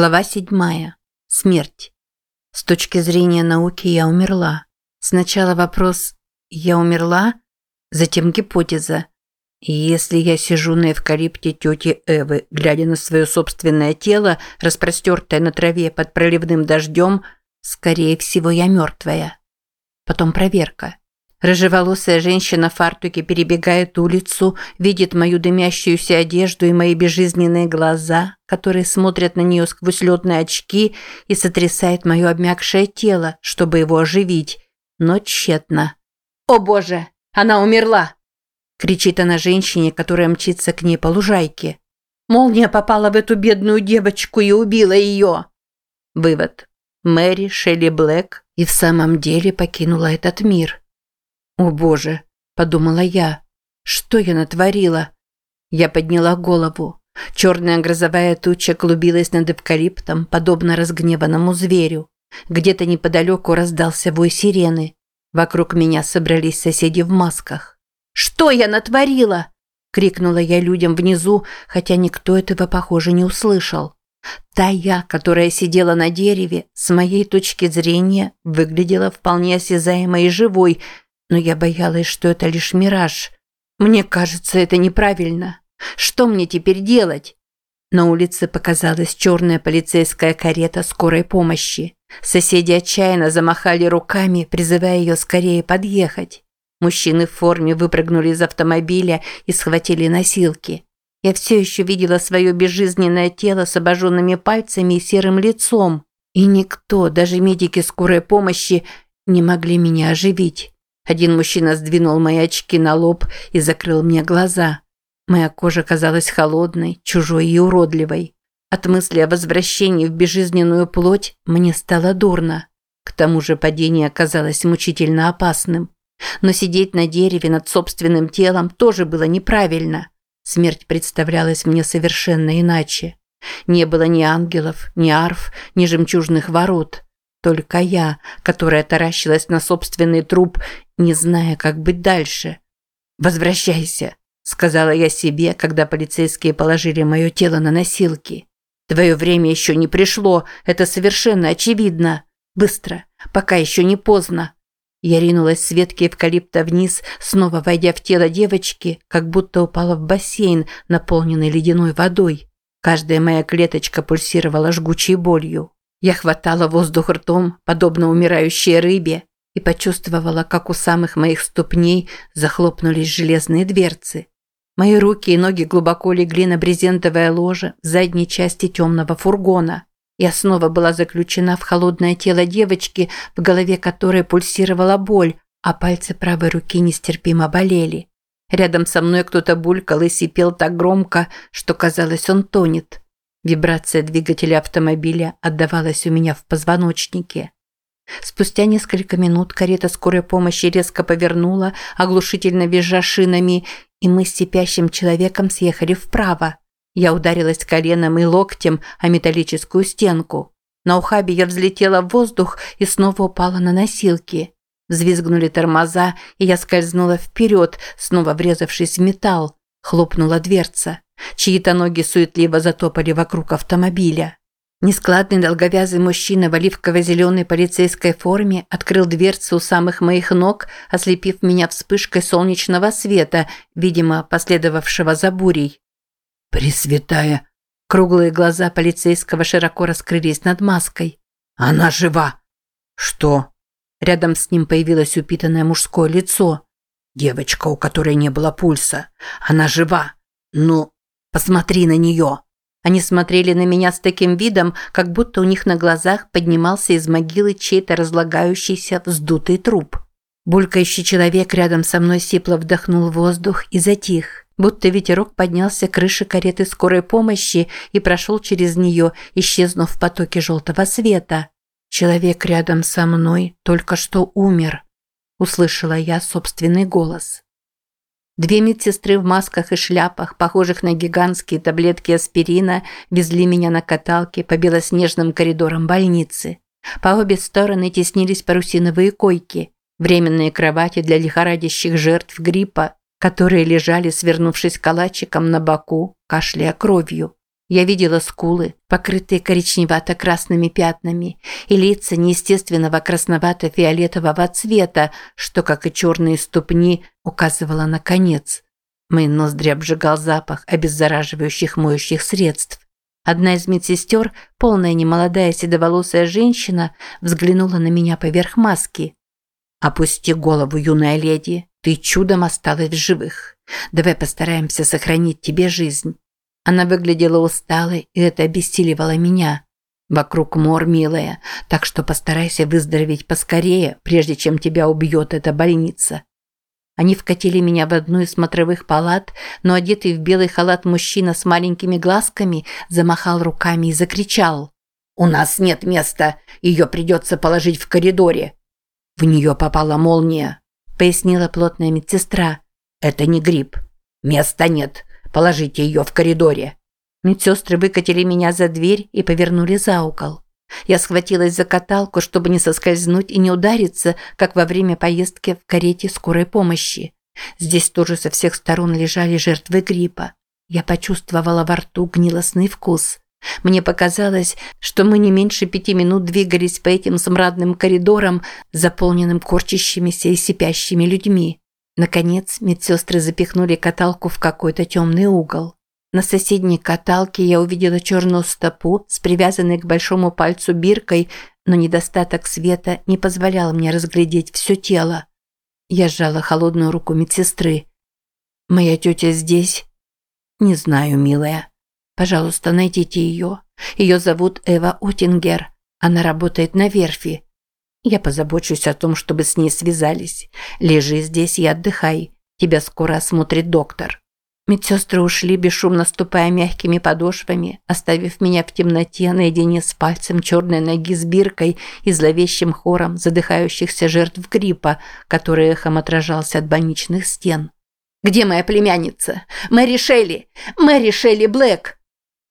Глава 7. Смерть. С точки зрения науки я умерла. Сначала вопрос «я умерла?», затем гипотеза. И если я сижу на эвкалипте тети Эвы, глядя на свое собственное тело, распростертое на траве под проливным дождем, скорее всего, я мертвая. Потом проверка. Рыжеволосая женщина в фартуке перебегает улицу, видит мою дымящуюся одежду и мои безжизненные глаза, которые смотрят на нее сквозь летные очки и сотрясает мое обмякшее тело, чтобы его оживить, но тщетно. «О боже, она умерла!» кричит она женщине, которая мчится к ней по лужайке. «Молния попала в эту бедную девочку и убила ее!» Вывод. Мэри Шелли Блэк и в самом деле покинула этот мир. «О боже!» – подумала я. «Что я натворила?» Я подняла голову. Черная грозовая туча клубилась над эвкалиптом, подобно разгневанному зверю. Где-то неподалеку раздался вой сирены. Вокруг меня собрались соседи в масках. «Что я натворила?» – крикнула я людям внизу, хотя никто этого, похоже, не услышал. Та я, которая сидела на дереве, с моей точки зрения, выглядела вполне осязаемой и живой, но я боялась, что это лишь мираж. Мне кажется, это неправильно. Что мне теперь делать? На улице показалась черная полицейская карета скорой помощи. Соседи отчаянно замахали руками, призывая ее скорее подъехать. Мужчины в форме выпрыгнули из автомобиля и схватили носилки. Я все еще видела свое безжизненное тело с обожженными пальцами и серым лицом. И никто, даже медики скорой помощи, не могли меня оживить. Один мужчина сдвинул мои очки на лоб и закрыл мне глаза. Моя кожа казалась холодной, чужой и уродливой. От мысли о возвращении в безжизненную плоть мне стало дурно. К тому же падение оказалось мучительно опасным. Но сидеть на дереве над собственным телом тоже было неправильно. Смерть представлялась мне совершенно иначе. Не было ни ангелов, ни арф, ни жемчужных ворот. Только я, которая таращилась на собственный труп, не зная, как быть дальше. «Возвращайся», – сказала я себе, когда полицейские положили мое тело на носилки. «Твое время еще не пришло, это совершенно очевидно. Быстро, пока еще не поздно». Я ринулась с ветки эвкалипта вниз, снова войдя в тело девочки, как будто упала в бассейн, наполненный ледяной водой. Каждая моя клеточка пульсировала жгучей болью. Я хватала воздух ртом, подобно умирающей рыбе, и почувствовала, как у самых моих ступней захлопнулись железные дверцы. Мои руки и ноги глубоко легли на брезентовое ложе в задней части темного фургона. Я снова была заключена в холодное тело девочки, в голове которой пульсировала боль, а пальцы правой руки нестерпимо болели. Рядом со мной кто-то булькал и сипел так громко, что казалось, он тонет. Вибрация двигателя автомобиля отдавалась у меня в позвоночнике. Спустя несколько минут карета скорой помощи резко повернула, оглушительно визжа шинами, и мы с сипящим человеком съехали вправо. Я ударилась коленом и локтем о металлическую стенку. На ухабе я взлетела в воздух и снова упала на носилки. Взвизгнули тормоза, и я скользнула вперед, снова врезавшись в металл. Хлопнула дверца. Чьи-то ноги суетливо затопали вокруг автомобиля. Нескладный долговязый мужчина в оливково-зеленой полицейской форме открыл дверцу у самых моих ног, ослепив меня вспышкой солнечного света, видимо, последовавшего за бурей. «Пресвятая!» Круглые глаза полицейского широко раскрылись над маской. «Она жива!» «Что?» Рядом с ним появилось упитанное мужское лицо. «Девочка, у которой не было пульса. Она жива. Ну, Посмотри на нее!» Они смотрели на меня с таким видом, как будто у них на глазах поднимался из могилы чей-то разлагающийся вздутый труп. Булькающий человек рядом со мной сипло вдохнул воздух и затих, будто ветерок поднялся к крыше кареты скорой помощи и прошел через нее, исчезнув в потоке желтого света. Человек рядом со мной только что умер. Услышала я собственный голос. Две медсестры в масках и шляпах, похожих на гигантские таблетки аспирина, везли меня на каталке по белоснежным коридорам больницы. По обе стороны теснились парусиновые койки, временные кровати для лихорадящих жертв гриппа, которые лежали, свернувшись калачиком на боку, кашляя кровью. Я видела скулы, покрытые коричневато-красными пятнами, и лица неестественного красновато-фиолетового цвета, что, как и черные ступни, указывало на конец. Мои ноздри обжигал запах обеззараживающих моющих средств. Одна из медсестер, полная немолодая седоволосая женщина, взглянула на меня поверх маски. «Опусти голову, юная леди, ты чудом осталась в живых. Давай постараемся сохранить тебе жизнь». Она выглядела усталой, и это обессиливало меня. Вокруг мор, милая, так что постарайся выздороветь поскорее, прежде чем тебя убьет эта больница. Они вкатили меня в одну из смотровых палат, но одетый в белый халат мужчина с маленькими глазками замахал руками и закричал. «У нас нет места, ее придется положить в коридоре». «В нее попала молния», – пояснила плотная медсестра. «Это не грипп. Места нет. Положите ее в коридоре». Медсестры выкатили меня за дверь и повернули за угол. Я схватилась за каталку, чтобы не соскользнуть и не удариться, как во время поездки в карете скорой помощи. Здесь тоже со всех сторон лежали жертвы гриппа. Я почувствовала во рту гнилостный вкус. Мне показалось, что мы не меньше пяти минут двигались по этим смрадным коридорам, заполненным корчащимися и сипящими людьми. Наконец, медсестры запихнули каталку в какой-то темный угол. На соседней каталке я увидела черную стопу с привязанной к большому пальцу биркой, но недостаток света не позволял мне разглядеть все тело. Я сжала холодную руку медсестры. «Моя тетя здесь?» «Не знаю, милая. Пожалуйста, найдите ее. Ее зовут Эва Утингер. Она работает на верфи. Я позабочусь о том, чтобы с ней связались. Лежи здесь и отдыхай. Тебя скоро осмотрит доктор». Медсестры ушли, бесшумно ступая мягкими подошвами, оставив меня в темноте наедине с пальцем черной ноги с биркой и зловещим хором задыхающихся жертв гриппа, который эхом отражался от больничных стен. «Где моя племянница? Мэри Шелли! Мэри Шелли Блэк!»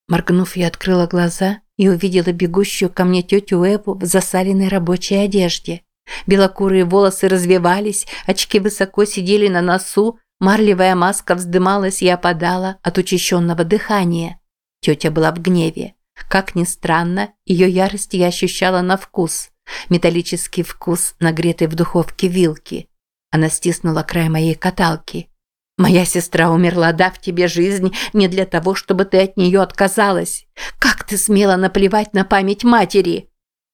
Моргнув, я открыла глаза и увидела бегущую ко мне тетю Эву в засаленной рабочей одежде. Белокурые волосы развивались, очки высоко сидели на носу, Марлевая маска вздымалась и опадала от учащенного дыхания. Тетя была в гневе. Как ни странно, ее ярость я ощущала на вкус. Металлический вкус, нагретый в духовке вилки. Она стиснула край моей каталки. «Моя сестра умерла, дав тебе жизнь не для того, чтобы ты от нее отказалась. Как ты смела наплевать на память матери?»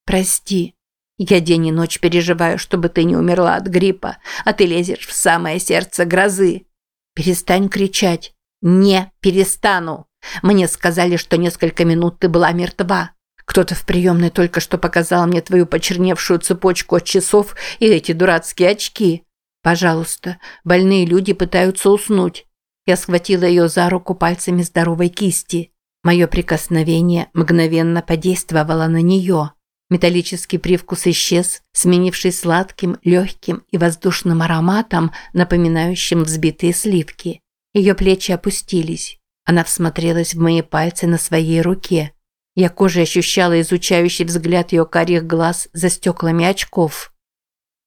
«Прости», я день и ночь переживаю, чтобы ты не умерла от гриппа, а ты лезешь в самое сердце грозы. Перестань кричать. Не перестану. Мне сказали, что несколько минут ты была мертва. Кто-то в приемной только что показал мне твою почерневшую цепочку от часов и эти дурацкие очки. Пожалуйста, больные люди пытаются уснуть. Я схватила ее за руку пальцами здоровой кисти. Мое прикосновение мгновенно подействовало на нее. Металлический привкус исчез, сменившись сладким, легким и воздушным ароматом, напоминающим взбитые сливки. Ее плечи опустились. Она всмотрелась в мои пальцы на своей руке. Я кожей ощущала изучающий взгляд ее карих глаз за стеклами очков.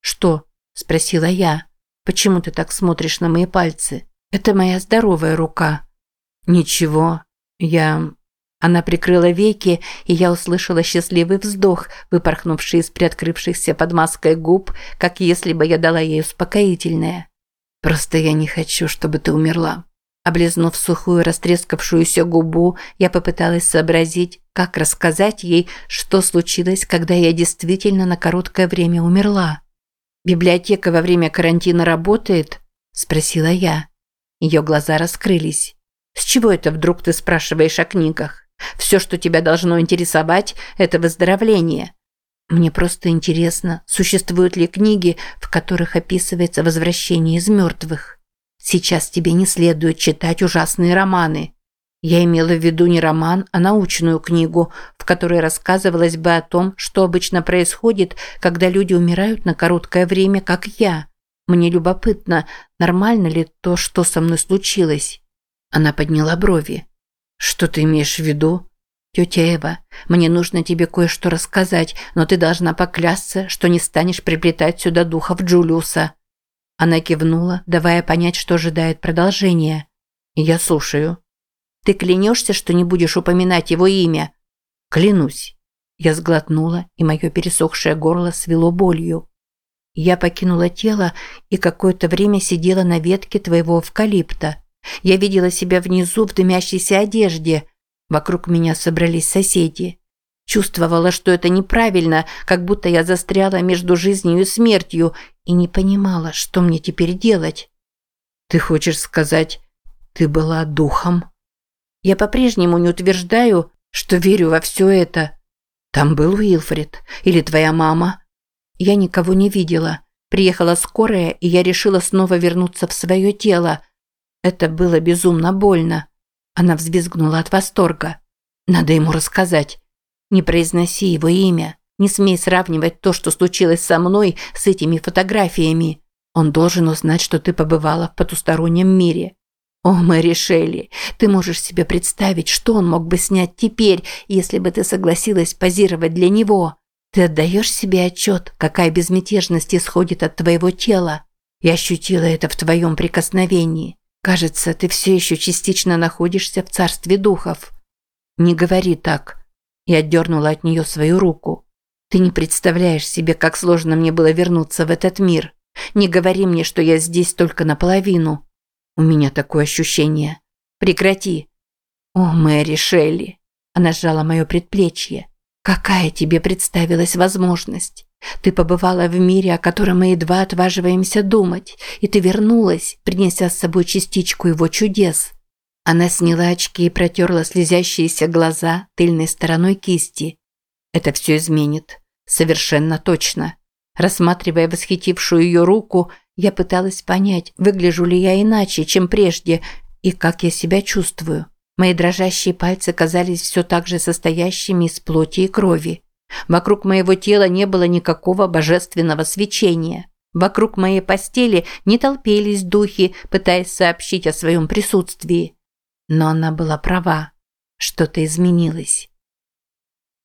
«Что?» – спросила я. «Почему ты так смотришь на мои пальцы? Это моя здоровая рука». «Ничего. Я... Она прикрыла веки, и я услышала счастливый вздох, выпорхнувший из приоткрывшихся под маской губ, как если бы я дала ей успокоительное. «Просто я не хочу, чтобы ты умерла». Облизнув сухую растрескавшуюся губу, я попыталась сообразить, как рассказать ей, что случилось, когда я действительно на короткое время умерла. «Библиотека во время карантина работает?» – спросила я. Ее глаза раскрылись. «С чего это вдруг ты спрашиваешь о книгах?» Все, что тебя должно интересовать, это выздоровление. Мне просто интересно, существуют ли книги, в которых описывается возвращение из мертвых. Сейчас тебе не следует читать ужасные романы. Я имела в виду не роман, а научную книгу, в которой рассказывалось бы о том, что обычно происходит, когда люди умирают на короткое время, как я. Мне любопытно, нормально ли то, что со мной случилось. Она подняла брови. «Что ты имеешь в виду?» «Тетя Эва, мне нужно тебе кое-что рассказать, но ты должна поклясться, что не станешь приплетать сюда духов Джулиуса». Она кивнула, давая понять, что ожидает продолжения. «Я слушаю». Ты клянешься, что не будешь упоминать его имя?» «Клянусь». Я сглотнула, и мое пересохшее горло свело болью. Я покинула тело и какое-то время сидела на ветке твоего эвкалипта. Я видела себя внизу в дымящейся одежде. Вокруг меня собрались соседи. Чувствовала, что это неправильно, как будто я застряла между жизнью и смертью и не понимала, что мне теперь делать. Ты хочешь сказать, ты была духом? Я по-прежнему не утверждаю, что верю во все это. Там был Уилфред или твоя мама? Я никого не видела. Приехала скорая, и я решила снова вернуться в свое тело. Это было безумно больно. Она взвизгнула от восторга. Надо ему рассказать. Не произноси его имя. Не смей сравнивать то, что случилось со мной, с этими фотографиями. Он должен узнать, что ты побывала в потустороннем мире. О, Мэри Шелли, ты можешь себе представить, что он мог бы снять теперь, если бы ты согласилась позировать для него. Ты отдаешь себе отчет, какая безмятежность исходит от твоего тела. Я ощутила это в твоем прикосновении. Кажется, ты все еще частично находишься в царстве духов. Не говори так. Я отдернула от нее свою руку. Ты не представляешь себе, как сложно мне было вернуться в этот мир. Не говори мне, что я здесь только наполовину. У меня такое ощущение. Прекрати. О, Мэри Шелли. Она сжала мое предплечье. Какая тебе представилась возможность? Ты побывала в мире, о котором мы едва отваживаемся думать, и ты вернулась, принеся с собой частичку его чудес. Она сняла очки и протерла слезящиеся глаза тыльной стороной кисти. Это все изменит. Совершенно точно. Рассматривая восхитившую ее руку, я пыталась понять, выгляжу ли я иначе, чем прежде, и как я себя чувствую. Мои дрожащие пальцы казались все так же состоящими из плоти и крови. Вокруг моего тела не было никакого божественного свечения. Вокруг моей постели не толпились духи, пытаясь сообщить о своем присутствии. Но она была права. Что-то изменилось.